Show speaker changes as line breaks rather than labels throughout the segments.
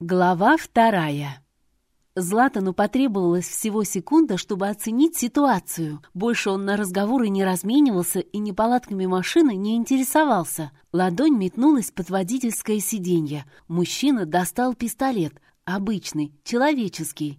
Глава вторая. Златану потребовалось всего секунда, чтобы оценить ситуацию. Больше он на разговоры не разменивался и неполадками машины не интересовался. Ладонь метнулась под водительское сиденье. Мужчина достал пистолет. Обычный, человеческий.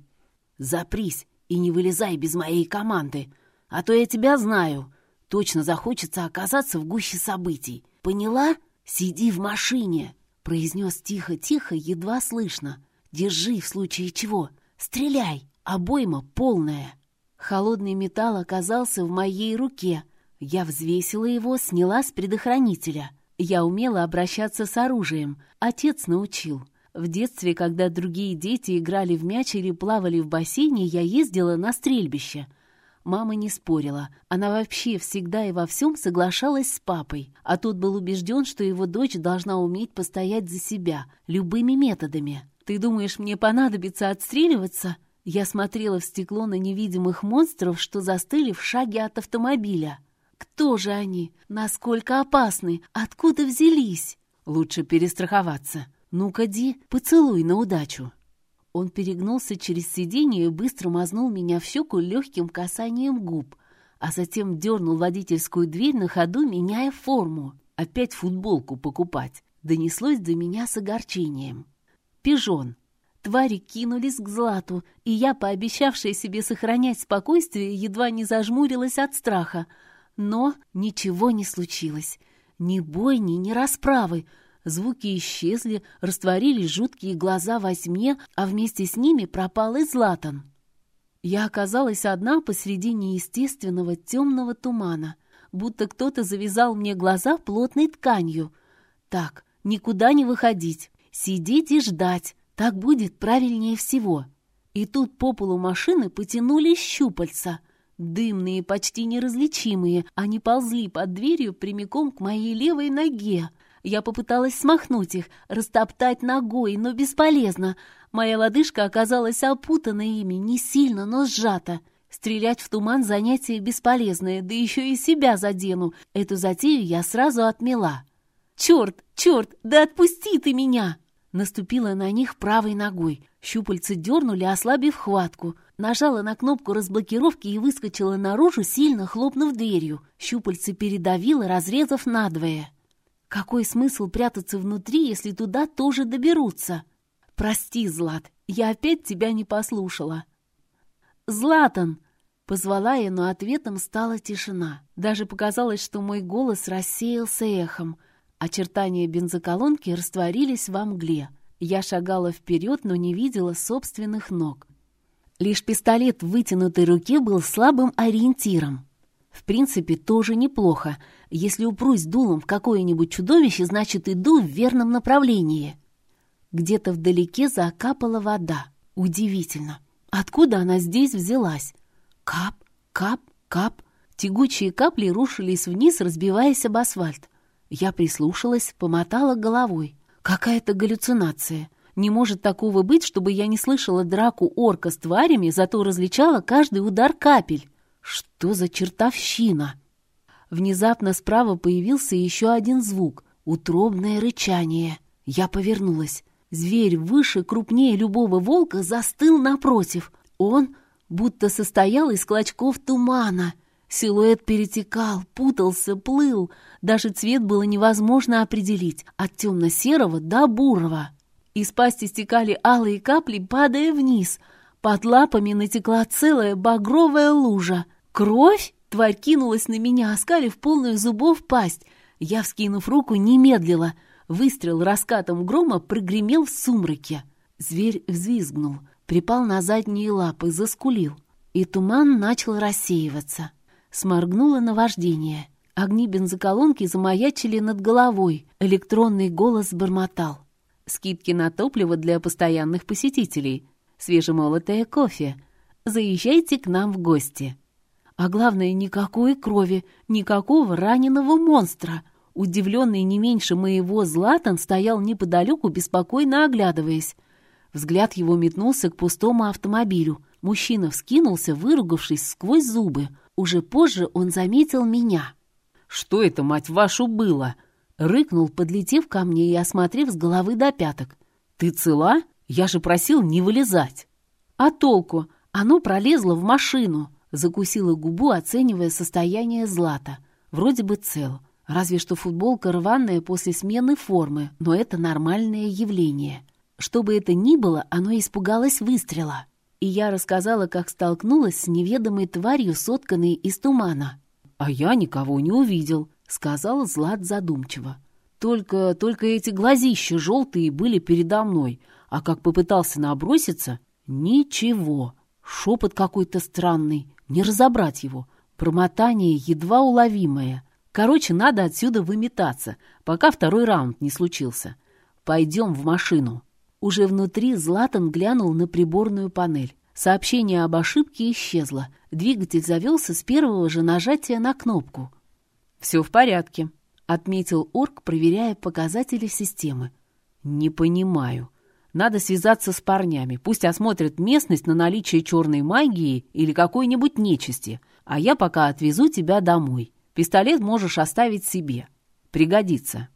«Запрись и не вылезай без моей команды, а то я тебя знаю. Точно захочется оказаться в гуще событий. Поняла? Сиди в машине!» Произнес тихо-тихо, едва слышно. «Держи в случае чего! Стреляй! Обойма полная!» Холодный металл оказался в моей руке. Я взвесила его, сняла с предохранителя. Я умела обращаться с оружием. Отец научил. В детстве, когда другие дети играли в мяч или плавали в бассейне, я ездила на стрельбище — Мама не спорила. Она вообще всегда и во всем соглашалась с папой. А тот был убежден, что его дочь должна уметь постоять за себя любыми методами. «Ты думаешь, мне понадобится отстреливаться?» Я смотрела в стекло на невидимых монстров, что застыли в шаге от автомобиля. «Кто же они? Насколько опасны? Откуда взялись?» «Лучше перестраховаться. Ну-ка, Ди, поцелуй на удачу». Он перегнулся через сиденье и быстро мазнул меня в щеку легким касанием губ, а затем дернул водительскую дверь на ходу, меняя форму. Опять футболку покупать. Донеслось до меня с огорчением. Пижон. Твари кинулись к Злату, и я, пообещавшая себе сохранять спокойствие, едва не зажмурилась от страха. Но ничего не случилось. Ни бойни, ни расправы — Звуки исчезли, растворились жуткие глаза во тьме, а вместе с ними пропал и Златан. Я оказалась одна посреди неестественного темного тумана, будто кто-то завязал мне глаза плотной тканью. Так, никуда не выходить, сидеть и ждать, так будет правильнее всего. И тут по полу машины потянулись щупальца — Дымные, почти неразличимые, они ползли под дверью прямиком к моей левой ноге. Я попыталась смахнуть их, растоптать ногой, но бесполезно. Моя лодыжка оказалась опутана ими, не сильно, но сжата. Стрелять в туман — занятие бесполезное, да еще и себя задену. Эту затею я сразу отмела. «Черт, черт, да отпусти ты меня!» Наступила на них правой ногой. Щупальцы дернули, ослабив хватку. Нажала на кнопку разблокировки и выскочила наружу, сильно хлопнув дверью. Щупальцы передавила, разрезав надвое. Какой смысл прятаться внутри, если туда тоже доберутся? Прости, Злат, я опять тебя не послушала. Златан! Позвала я, но ответом стала тишина. Даже показалось, что мой голос рассеялся эхом. Очертания бензоколонки растворились во мгле. Я шагала вперед, но не видела собственных ног. Лишь пистолет в вытянутой руке был слабым ориентиром. В принципе, тоже неплохо. Если упрусь дулом в какое-нибудь чудовище, значит, иду в верном направлении. Где-то вдалеке закапала вода. Удивительно. Откуда она здесь взялась? Кап, кап, кап. Тягучие капли рушились вниз, разбиваясь об асфальт. Я прислушалась, помотала головой. Какая-то галлюцинация. Не может такого быть, чтобы я не слышала драку орка с тварями, зато различала каждый удар капель. Что за чертовщина? Внезапно справа появился еще один звук — утробное рычание. Я повернулась. Зверь выше, крупнее любого волка, застыл напротив. Он будто состоял из клочков тумана. Силуэт перетекал, путался, плыл. Даже цвет было невозможно определить, от темно-серого до бурого. Из пасти стекали алые капли, падая вниз — под лапами натекла целая багровая лужа. Кровь? Тварь кинулась на меня, оскалив полную зубов пасть. Я, вскинув руку, не медлила. Выстрел раскатом грома прогремел в сумраке. Зверь взвизгнул, припал на задние лапы, заскулил. И туман начал рассеиваться. Сморгнуло наваждение. Огни бензоколонки замаячили над головой. Электронный голос бормотал. Скидки на топливо для постоянных посетителей свежемолотое кофе. Заезжайте к нам в гости. А главное, никакой крови, никакого раненого монстра. Удивленный не меньше моего Златан стоял неподалеку, беспокойно оглядываясь. Взгляд его метнулся к пустому автомобилю. Мужчина вскинулся, выругавшись сквозь зубы. Уже позже он заметил меня. «Что это, мать вашу, было?» Рыкнул, подлетев ко мне и осмотрев с головы до пяток. «Ты цела?» Я же просил не вылезать. А толку? Оно пролезло в машину. Закусила губу, оценивая состояние Злата. Вроде бы цел. Разве что футболка рваная после смены формы, но это нормальное явление. Что бы это ни было, оно испугалось выстрела. И я рассказала, как столкнулась с неведомой тварью, сотканной из тумана. «А я никого не увидел», — сказал Злат задумчиво. «Только, только эти глазища желтые были передо мной, а как попытался наброситься — ничего. Шепот какой-то странный, не разобрать его. Промотание едва уловимое. Короче, надо отсюда выметаться, пока второй раунд не случился. Пойдем в машину. Уже внутри Златан глянул на приборную панель. Сообщение об ошибке исчезло. Двигатель завелся с первого же нажатия на кнопку. «Все в порядке», — отметил Орк, проверяя показатели системы. «Не понимаю. Надо связаться с парнями. Пусть осмотрят местность на наличие черной магии или какой-нибудь нечисти. А я пока отвезу тебя домой. Пистолет можешь оставить себе. Пригодится».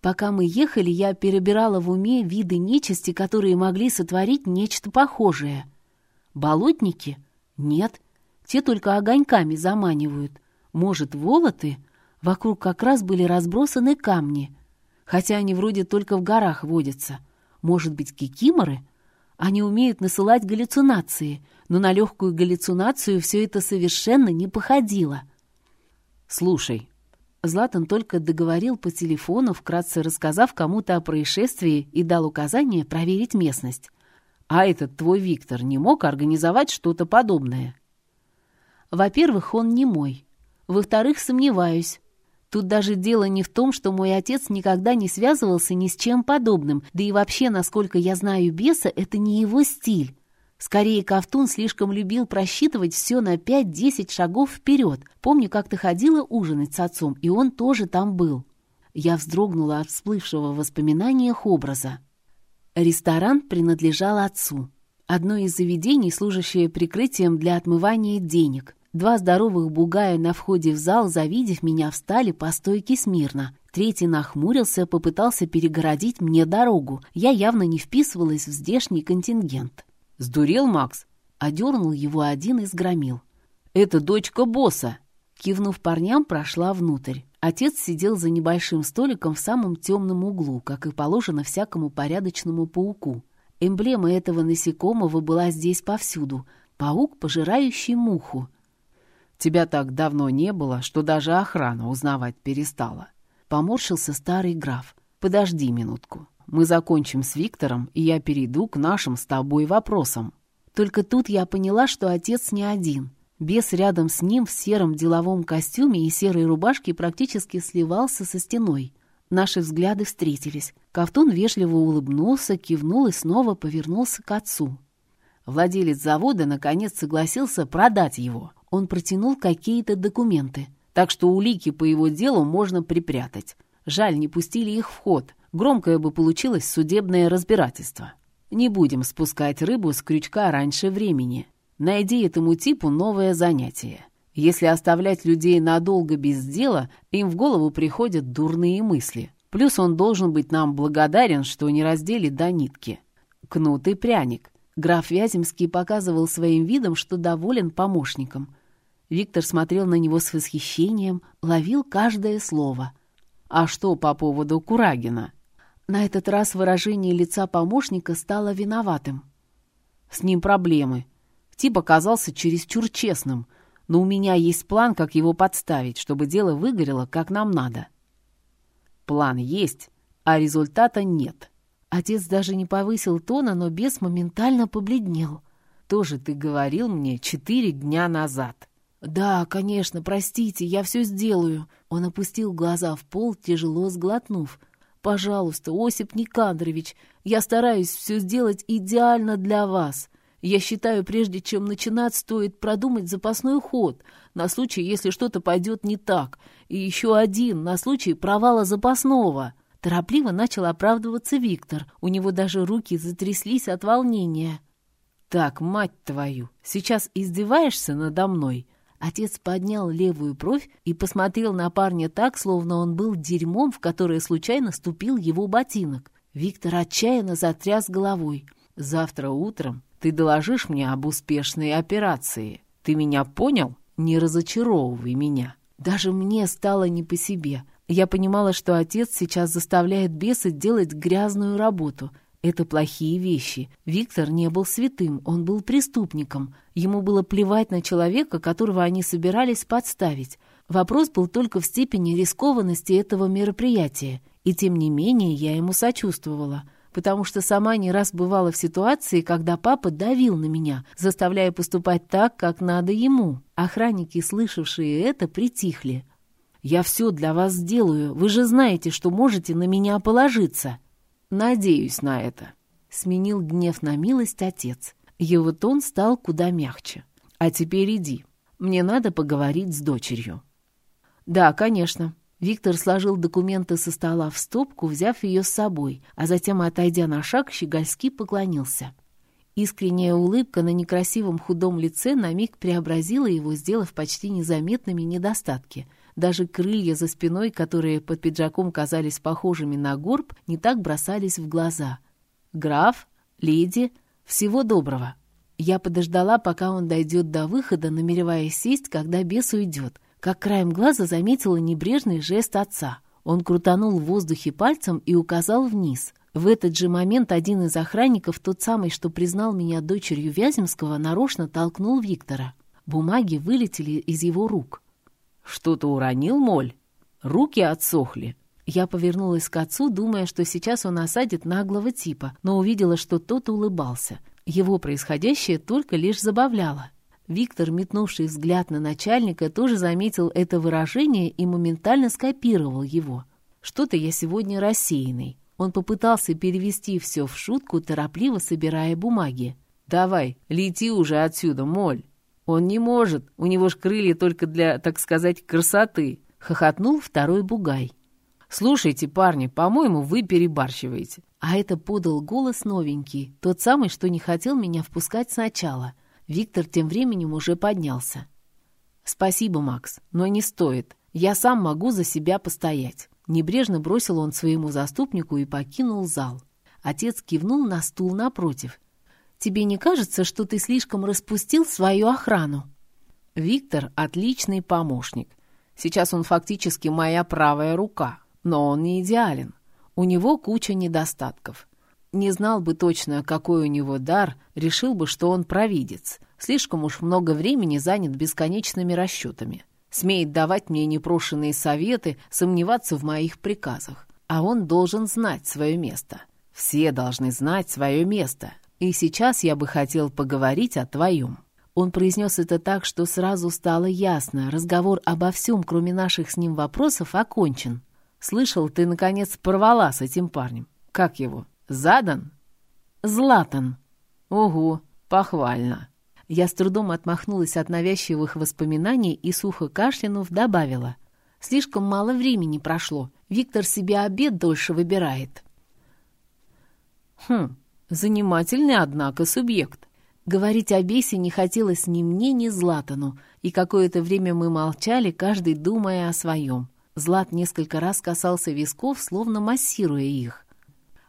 Пока мы ехали, я перебирала в уме виды нечисти, которые могли сотворить нечто похожее. Болотники? Нет. Те только огоньками заманивают. Может, волоты? Вокруг как раз были разбросаны камни. Хотя они вроде только в горах водятся. Может быть, кикиморы? Они умеют насылать галлюцинации, но на легкую галлюцинацию все это совершенно не походило. «Слушай». Златан только договорил по телефону, вкратце рассказав кому-то о происшествии и дал указание проверить местность. «А этот твой Виктор не мог организовать что-то подобное?» «Во-первых, он не мой. Во-вторых, сомневаюсь. Тут даже дело не в том, что мой отец никогда не связывался ни с чем подобным, да и вообще, насколько я знаю беса, это не его стиль. Скорее, Ковтун слишком любил просчитывать все на 5-10 шагов вперед. Помню, как ты ходила ужинать с отцом, и он тоже там был. Я вздрогнула от всплывшего в воспоминаниях образа. Ресторан принадлежал отцу. Одно из заведений, служащее прикрытием для отмывания денег. Два здоровых бугая на входе в зал, завидев меня, встали по стойке смирно. Третий нахмурился, попытался перегородить мне дорогу. Я явно не вписывалась в здешний контингент. «Сдурел, Макс?» — одернул его один из громил. «Это дочка босса!» Кивнув парням, прошла внутрь. Отец сидел за небольшим столиком в самом темном углу, как и положено всякому порядочному пауку. Эмблема этого насекомого была здесь повсюду. Паук, пожирающий муху. Тебя так давно не было, что даже охрана узнавать перестала. Поморщился старый граф. Подожди минутку. Мы закончим с Виктором, и я перейду к нашим с тобой вопросам. Только тут я поняла, что отец не один. Бес рядом с ним в сером деловом костюме и серой рубашке практически сливался со стеной. Наши взгляды встретились. Ковтун вежливо улыбнулся, кивнул и снова повернулся к отцу. Владелец завода наконец согласился продать его. Он протянул какие-то документы, так что улики по его делу можно припрятать. Жаль, не пустили их в ход. Громкое бы получилось судебное разбирательство. Не будем спускать рыбу с крючка раньше времени. Найди этому типу новое занятие. Если оставлять людей надолго без дела, им в голову приходят дурные мысли. Плюс он должен быть нам благодарен, что не раздели до нитки. Кнут и пряник. Граф Вяземский показывал своим видом, что доволен помощником. Виктор смотрел на него с восхищением, ловил каждое слово. «А что по поводу Курагина?» На этот раз выражение лица помощника стало виноватым. «С ним проблемы. Тип оказался чересчур честным, но у меня есть план, как его подставить, чтобы дело выгорело, как нам надо». «План есть, а результата нет». Отец даже не повысил тона, но бес моментально побледнел. «Тоже ты говорил мне четыре дня назад». «Да, конечно, простите, я все сделаю». Он опустил глаза в пол, тяжело сглотнув. «Пожалуйста, Осип Никандрович, я стараюсь все сделать идеально для вас. Я считаю, прежде чем начинать, стоит продумать запасной ход, на случай, если что-то пойдет не так, и еще один, на случай провала запасного». Торопливо начал оправдываться Виктор. У него даже руки затряслись от волнения. «Так, мать твою, сейчас издеваешься надо мной?» Отец поднял левую бровь и посмотрел на парня так, словно он был дерьмом, в которое случайно ступил его ботинок. Виктор отчаянно затряс головой.
Завтра утром ты доложишь мне об успешной операции. Ты меня понял? Не разочаровывай меня». Даже мне стало не по себе. Я понимала, что отец сейчас заставляет беса делать грязную работу. Это плохие вещи. Виктор не был святым, он был преступником. Ему было плевать на человека, которого они собирались подставить. Вопрос был только в степени рискованности этого мероприятия. И тем не менее я ему сочувствовала потому что сама не раз бывала в ситуации, когда папа давил на меня, заставляя поступать так, как надо ему. Охранники, слышавшие это, притихли. «Я все для вас сделаю. Вы же знаете, что можете на меня положиться». «Надеюсь на это», — сменил гнев на милость отец. Его тон стал куда мягче. «А теперь иди. Мне надо поговорить с дочерью». «Да, конечно», Виктор сложил документы со стола в стопку, взяв ее с собой, а затем, отойдя на шаг, щегольски поклонился. Искренняя улыбка на некрасивом худом лице на миг преобразила его, сделав почти незаметными недостатки. Даже крылья за спиной, которые под пиджаком казались похожими на горб, не так бросались в глаза. «Граф, леди, всего доброго!» Я подождала, пока он дойдет до выхода, намереваясь сесть, когда бес уйдет — как краем глаза заметила небрежный жест отца. Он крутанул в воздухе пальцем и указал вниз. В этот же момент один из охранников, тот самый, что признал меня дочерью Вяземского, нарочно толкнул Виктора. Бумаги вылетели из его рук. «Что-то уронил, Моль? Руки отсохли». Я повернулась к отцу, думая, что сейчас он осадит наглого типа, но увидела, что тот улыбался. Его происходящее только лишь забавляло. Виктор, метнувший взгляд на начальника, тоже заметил это выражение и моментально скопировал его. «Что-то я сегодня рассеянный». Он попытался перевести все в шутку, торопливо собирая бумаги. «Давай, лети уже отсюда, моль!» «Он не может, у него ж крылья только для, так сказать, красоты!» — хохотнул второй бугай. «Слушайте, парни, по-моему, вы перебарщиваете». А это подал голос новенький, тот самый, что не хотел меня впускать сначала — Виктор тем временем уже поднялся. «Спасибо, Макс, но не стоит. Я сам могу за себя постоять». Небрежно бросил он своему заступнику и покинул зал. Отец кивнул на стул напротив. «Тебе не кажется, что ты слишком распустил свою охрану?» «Виктор — отличный помощник. Сейчас он фактически моя правая рука, но он не идеален. У него куча недостатков. Не знал бы точно, какой у него дар, решил бы, что он провидец. Слишком уж много времени занят бесконечными расчетами. Смеет давать мне непрошенные советы, сомневаться в моих приказах. А он должен знать свое место. Все должны знать свое место. И сейчас я бы хотел поговорить о твоем. Он произнес это так, что сразу стало ясно. Разговор обо всем, кроме наших с ним вопросов, окончен. Слышал, ты, наконец, порвала с этим парнем. Как его? Задан? Златан. Ого, похвально. Я с трудом отмахнулась от навязчивых воспоминаний и, сухо кашлянув, добавила. Слишком мало времени прошло. Виктор себе обед дольше выбирает. Хм, занимательный, однако, субъект. Говорить о бесе не хотелось ни мне, ни Златану, и какое-то время мы молчали, каждый думая о своем. Злат несколько раз касался висков, словно массируя их.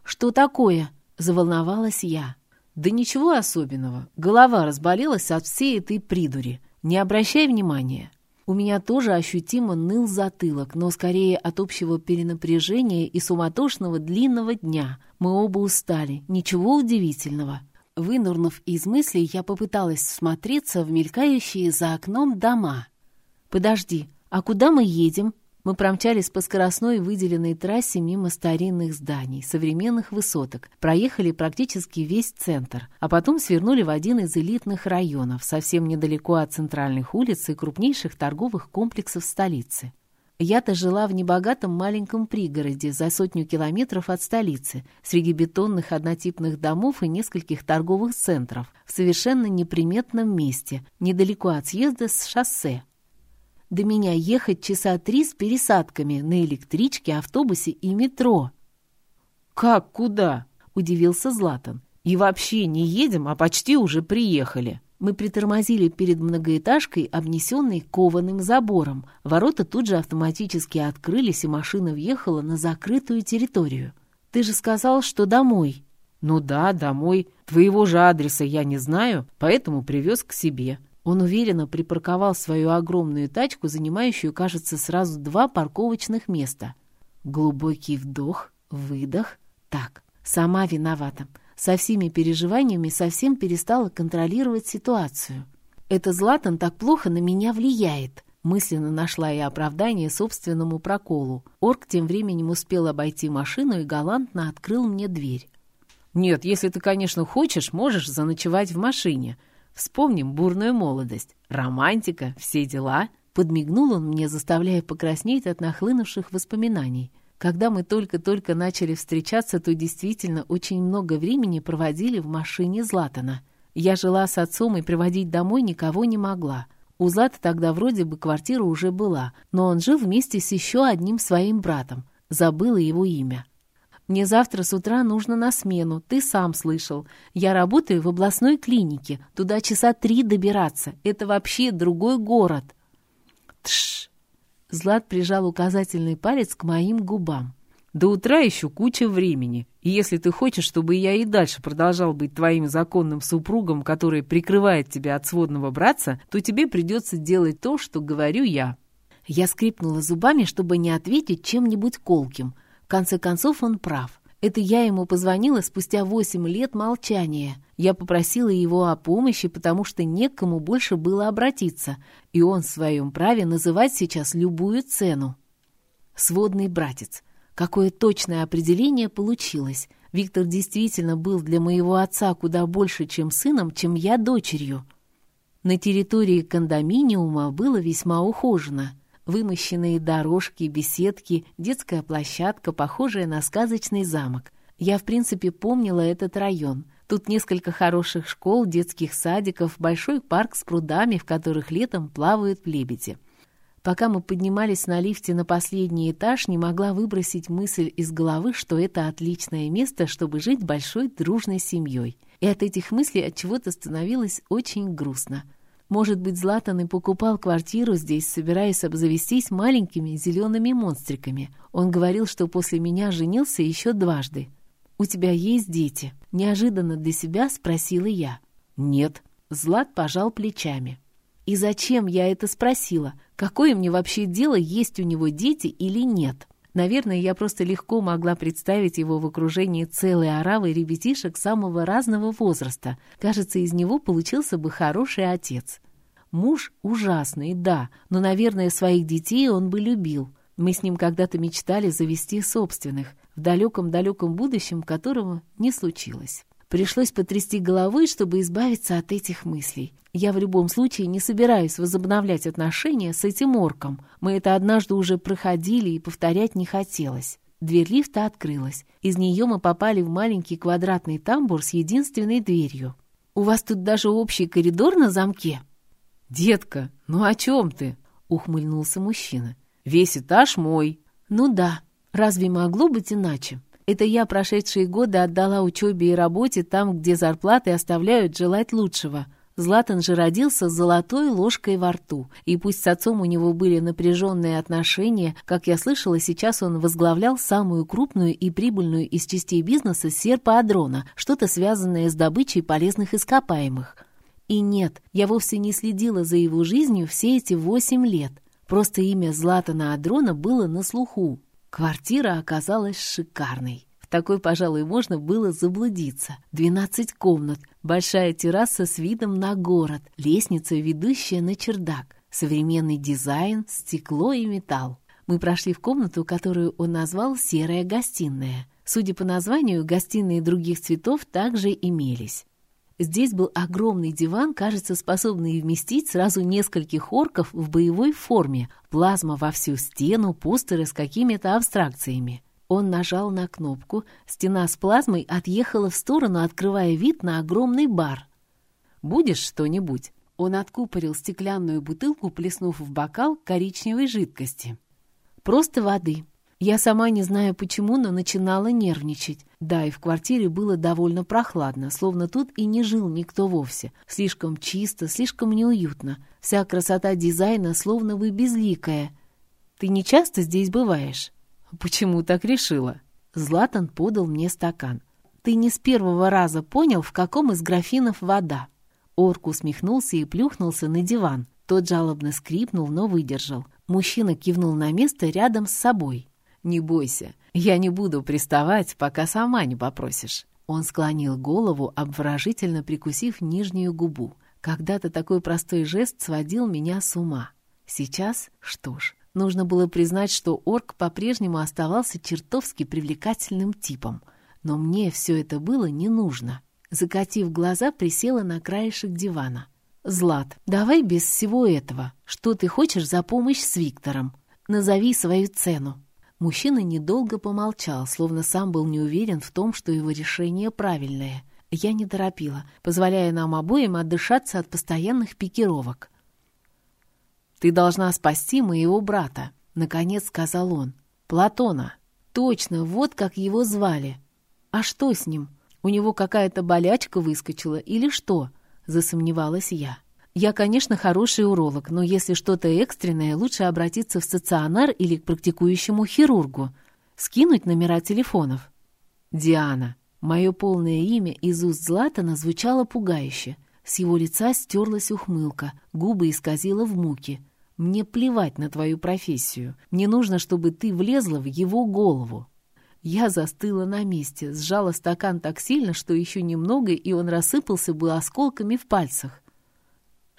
«Что такое?» — заволновалась я. «Да ничего особенного. Голова разболелась от всей этой придури. Не обращай внимания». У меня тоже ощутимо ныл затылок, но скорее от общего перенапряжения и суматошного длинного дня. Мы оба устали. Ничего удивительного. Вынурнув из мыслей, я попыталась всмотреться в мелькающие за окном дома. «Подожди, а куда мы едем?» Мы промчались по скоростной выделенной трассе мимо старинных зданий, современных высоток, проехали практически весь центр, а потом свернули в один из элитных районов, совсем недалеко от центральных улиц и крупнейших торговых комплексов столицы. Я-то жила в небогатом маленьком пригороде за сотню километров от столицы, среди бетонных однотипных домов и нескольких торговых центров, в совершенно неприметном месте, недалеко от съезда с шоссе, до меня ехать часа три с пересадками на электричке, автобусе и метро. «Как куда?» — удивился Златан. «И вообще не едем, а почти уже приехали». Мы притормозили перед многоэтажкой, обнесенной кованым забором. Ворота тут же автоматически открылись, и машина въехала на закрытую территорию. «Ты же сказал, что домой». «Ну да, домой. Твоего же адреса я не знаю, поэтому привез к себе». Он уверенно припарковал свою огромную тачку, занимающую, кажется, сразу два парковочных места. Глубокий вдох, выдох. Так, сама виновата. Со всеми переживаниями совсем перестала контролировать ситуацию. Это Златан так плохо на меня влияет. Мысленно нашла я оправдание собственному проколу. Орк тем временем успел обойти машину и галантно открыл мне дверь. «Нет, если ты, конечно, хочешь, можешь заночевать в машине. Вспомним бурную молодость, романтика, все дела». Подмигнул он мне, заставляя покраснеть от нахлынувших воспоминаний. Когда мы только-только начали встречаться, то действительно очень много времени проводили в машине Златана. Я жила с отцом и приводить домой никого не могла. У Злата тогда вроде бы квартира уже была, но он жил вместе с еще одним своим братом. Забыла его имя. Мне завтра с утра нужно на смену, ты сам слышал. Я работаю в областной клинике, туда часа три добираться. Это вообще другой город. Тш! Злат прижал указательный палец к моим губам. До утра еще куча времени. И если ты хочешь, чтобы я и дальше продолжал быть твоим законным супругом, который прикрывает тебя от сводного братца, то тебе придется делать то, что говорю я». Я скрипнула зубами, чтобы не ответить чем-нибудь колким — конце концов, он прав. Это я ему позвонила спустя восемь лет молчания. Я попросила его о помощи, потому что некому больше было обратиться, и он в своем праве называть сейчас любую цену. Сводный братец. Какое точное определение получилось. Виктор действительно был для моего отца куда больше, чем сыном, чем я дочерью. На территории кондоминиума было весьма ухожено. Вымощенные дорожки, беседки, детская площадка, похожая на сказочный замок. Я, в принципе, помнила этот район. Тут несколько хороших школ, детских садиков, большой парк с прудами, в которых летом плавают лебеди. Пока мы поднимались на лифте на последний этаж, не могла выбросить мысль из головы, что это отличное место, чтобы жить большой дружной семьей. И от этих мыслей от чего-то становилось очень грустно. Может быть, Златан и покупал квартиру здесь, собираясь обзавестись маленькими зелеными монстриками. Он говорил, что после меня женился еще дважды. «У тебя есть дети?» — неожиданно для себя спросила я. «Нет». Злат пожал плечами. «И зачем я это спросила? Какое мне вообще дело, есть у него дети или нет?» Наверное, я просто легко могла представить его в окружении целой оравы ребятишек самого разного возраста. Кажется, из него получился бы хороший отец. Муж ужасный, да, но, наверное, своих детей он бы любил. Мы с ним когда-то мечтали завести собственных, в далеком-далеком будущем которого не случилось. Пришлось потрясти головой, чтобы избавиться от этих мыслей. Я в любом случае не собираюсь возобновлять отношения с этим орком. Мы это однажды уже проходили и повторять не хотелось. Дверь лифта открылась. Из нее мы попали в маленький квадратный тамбур с единственной дверью. «У вас тут даже общий коридор на замке?» «Детка, ну о чем ты?» — ухмыльнулся мужчина. «Весь этаж мой». «Ну да, разве могло быть иначе?» Это я прошедшие годы отдала учебе и работе там, где зарплаты оставляют желать лучшего. Златан же родился с золотой ложкой во рту, и пусть с отцом у него были напряженные отношения, как я слышала, сейчас он возглавлял самую крупную и прибыльную из частей бизнеса серпа-адрона, что-то связанное с добычей полезных ископаемых. И нет, я вовсе не следила за его жизнью все эти восемь лет. Просто имя Златана Адрона было на слуху. Квартира оказалась шикарной. В такой, пожалуй, можно было заблудиться. Двенадцать комнат, большая терраса с видом на город, лестница, ведущая на чердак, современный дизайн, стекло и металл. Мы прошли в комнату, которую он назвал «серая гостиная». Судя по названию, гостиные других цветов также имелись. Здесь был огромный диван, кажется, способный вместить сразу нескольких орков в боевой форме, плазма во всю стену, постеры с какими-то абстракциями. Он нажал на кнопку, стена с плазмой отъехала в сторону, открывая вид на огромный бар. «Будешь что-нибудь?» Он откупорил стеклянную бутылку, плеснув в бокал коричневой жидкости. «Просто воды», я сама не знаю почему, но начинала нервничать. Да, и в квартире было довольно прохладно, словно тут и не жил никто вовсе. Слишком чисто, слишком неуютно. Вся красота дизайна словно бы безликая. Ты не часто здесь бываешь? Почему так решила? Златан подал мне стакан.
Ты не с первого раза понял, в каком из графинов вода». Орк усмехнулся и плюхнулся на диван. Тот жалобно скрипнул, но выдержал. Мужчина кивнул на место рядом с собой. «Не бойся, я не буду приставать, пока сама не попросишь». Он склонил голову, обворожительно прикусив нижнюю губу. Когда-то такой простой жест сводил меня с ума. Сейчас, что ж, нужно было признать, что орк по-прежнему оставался чертовски привлекательным типом. Но мне все это было не нужно. Закатив глаза, присела на краешек дивана. «Злат, давай без всего этого. Что ты хочешь за помощь с Виктором? Назови свою цену». Мужчина недолго помолчал, словно сам был не уверен в том, что его решение правильное. Я не торопила, позволяя нам обоим отдышаться от постоянных пикировок. «Ты должна спасти моего брата», — наконец сказал он. «Платона. Точно, вот как его звали. А что с ним? У него какая-то болячка выскочила или что?» — засомневалась я. Я, конечно, хороший уролог, но если что-то экстренное, лучше обратиться в стационар или к практикующему хирургу. Скинуть номера телефонов. Диана. Мое полное имя из уст Златана звучало пугающе. С его лица стерлась ухмылка, губы исказила в муке. «Мне плевать на твою профессию. Мне нужно, чтобы ты влезла в его голову». Я застыла на месте, сжала стакан так сильно, что еще немного, и он рассыпался бы осколками в пальцах.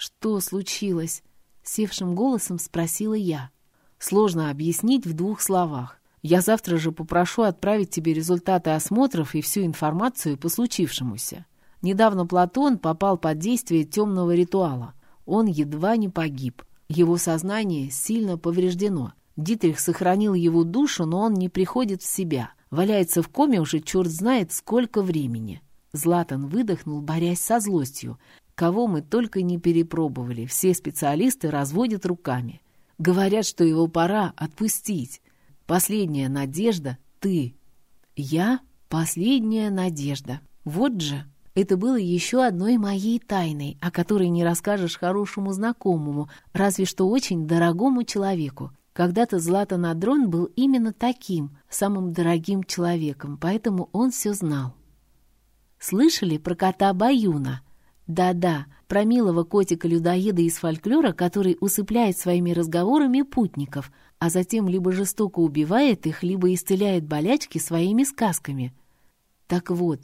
«Что случилось?» — севшим голосом спросила я. «Сложно объяснить в двух словах. Я завтра же попрошу отправить тебе результаты осмотров и всю информацию по случившемуся. Недавно Платон попал под действие темного ритуала. Он едва не погиб. Его сознание сильно повреждено. Дитрих сохранил его душу, но он не приходит в себя. Валяется в коме уже черт знает сколько времени». Златан выдохнул, борясь со злостью. Кого мы только не перепробовали, все специалисты разводят руками. Говорят, что его пора отпустить. Последняя надежда — ты. Я — последняя надежда. Вот же. Это было еще одной моей тайной, о которой не расскажешь хорошему знакомому, разве что очень дорогому человеку. Когда-то Златан Адрон был именно таким, самым дорогим человеком, поэтому он все знал. Слышали про кота Баюна? Да-да, про милого котика-людоеда из фольклора, который усыпляет своими разговорами путников, а затем либо жестоко убивает их, либо исцеляет болячки своими сказками. Так вот,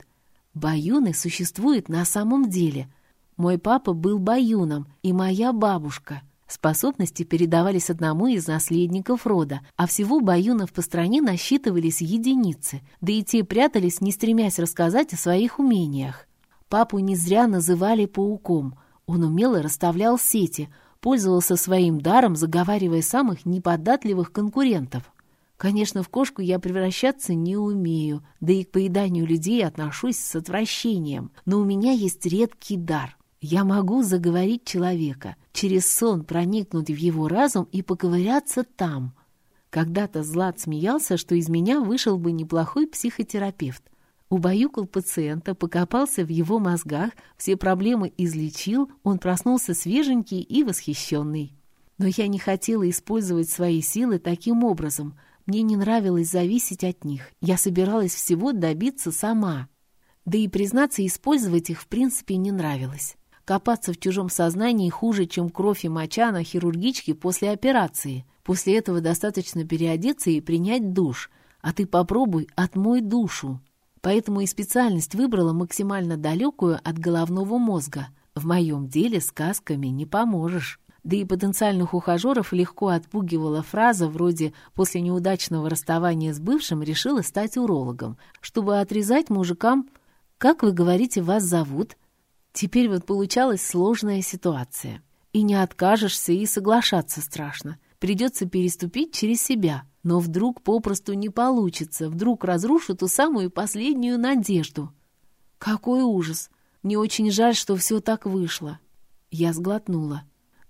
баюны существуют на самом деле. Мой папа был баюном, и моя бабушка. Способности передавались одному из наследников рода, а всего баюнов по стране насчитывались единицы, да и те прятались, не стремясь рассказать о своих умениях. Папу не зря называли пауком. Он умело расставлял сети, пользовался своим даром, заговаривая самых неподатливых конкурентов. Конечно, в кошку я превращаться не умею, да и к поеданию людей отношусь с отвращением, но у меня есть редкий дар. Я могу заговорить человека, через сон проникнуть в его разум и поковыряться там. Когда-то Злат смеялся, что из меня вышел бы неплохой психотерапевт. Убаюкал пациента, покопался в его мозгах, все проблемы излечил, он проснулся свеженький и восхищенный. Но я не хотела использовать свои силы таким образом. Мне не нравилось зависеть от них. Я собиралась всего добиться сама. Да и, признаться, использовать их в принципе не нравилось. Копаться в чужом сознании хуже, чем кровь и моча на хирургичке после операции. После этого достаточно переодеться и принять душ. А ты попробуй, отмой душу. Поэтому и специальность выбрала максимально далекую от головного мозга. В моем деле сказками не поможешь. Да и потенциальных ухажеров легко отпугивала фраза вроде «после неудачного расставания с бывшим решила стать урологом», чтобы отрезать мужикам «как вы говорите, вас зовут?» Теперь вот получалась сложная ситуация. И не откажешься, и соглашаться страшно. Придется переступить через себя – но вдруг попросту не получится, вдруг разрушу ту самую последнюю надежду. Какой ужас! Мне очень жаль, что все так вышло. Я сглотнула.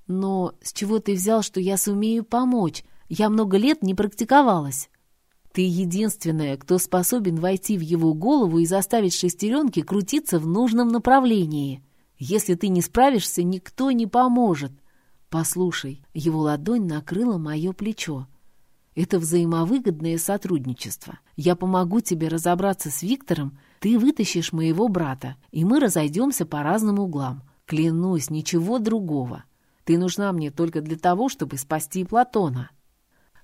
Но с чего ты взял, что я сумею помочь? Я много лет не практиковалась. Ты единственная, кто способен войти в его голову и заставить шестеренки крутиться в нужном направлении. Если ты не справишься, никто не поможет. Послушай, его ладонь накрыла мое плечо.
Это взаимовыгодное сотрудничество. Я помогу тебе разобраться с Виктором, ты вытащишь моего брата, и мы разойдемся по разным углам. Клянусь, ничего другого. Ты нужна мне только для того, чтобы спасти Платона».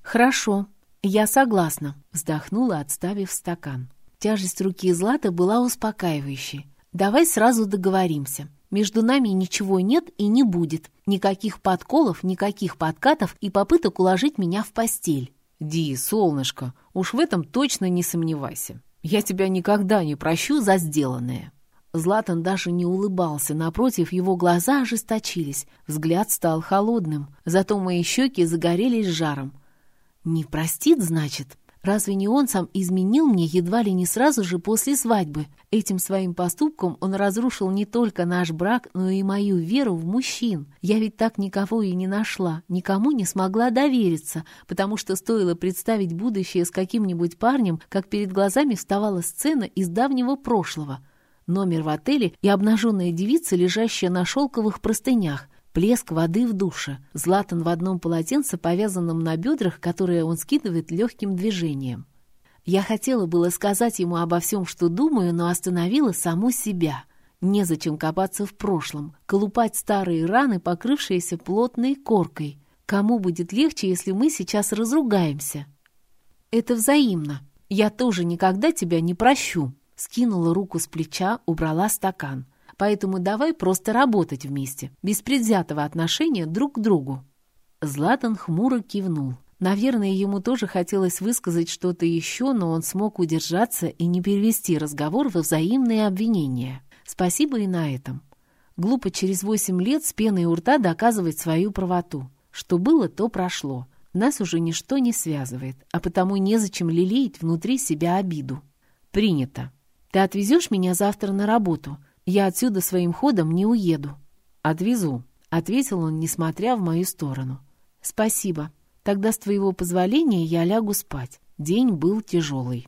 «Хорошо, я согласна», — вздохнула, отставив стакан. Тяжесть руки Злата была успокаивающей. «Давай сразу договоримся. Между нами ничего нет и не будет. Никаких подколов, никаких подкатов и попыток уложить меня в постель».
«Ди, солнышко, уж в этом точно не сомневайся. Я тебя никогда не прощу за сделанное».
Златан даже не улыбался, напротив, его глаза ожесточились, взгляд стал холодным, зато мои щеки загорелись жаром. «Не простит, значит?» Разве не он сам изменил мне едва ли не сразу же после свадьбы? Этим своим поступком он разрушил не только наш брак, но и мою веру в мужчин. Я ведь так никого и не нашла, никому не смогла довериться, потому что стоило представить будущее с каким-нибудь парнем, как перед глазами вставала сцена из давнего прошлого. Номер в отеле и обнаженная девица, лежащая на шелковых простынях, Плеск воды в душе. Златан в одном полотенце, повязанном на бедрах, которое он скидывает легким движением. Я хотела было сказать ему обо всем, что думаю, но остановила саму себя. Незачем копаться в прошлом, колупать старые раны, покрывшиеся плотной коркой. Кому будет легче, если мы сейчас разругаемся? Это взаимно. Я тоже никогда тебя не прощу. Скинула руку с плеча, убрала стакан. Поэтому давай просто работать вместе, без предвзятого отношения друг к другу». Златан хмуро кивнул. Наверное, ему тоже хотелось высказать что-то еще, но он смог удержаться и не перевести разговор во взаимные обвинения. Спасибо и на этом. Глупо через восемь лет с пеной у рта доказывать свою правоту. Что было, то прошло. Нас уже ничто не связывает, а потому незачем лелеять внутри себя обиду. Принято. Ты отвезешь меня завтра на работу? Я отсюда своим ходом не уеду». «Отвезу», — ответил он, несмотря в мою сторону. «Спасибо. Тогда, с твоего позволения, я лягу спать. День был тяжелый».